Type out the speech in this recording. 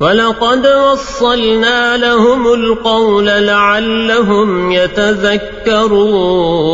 ولقد وصلنا لهم القول لعلهم يتذكرون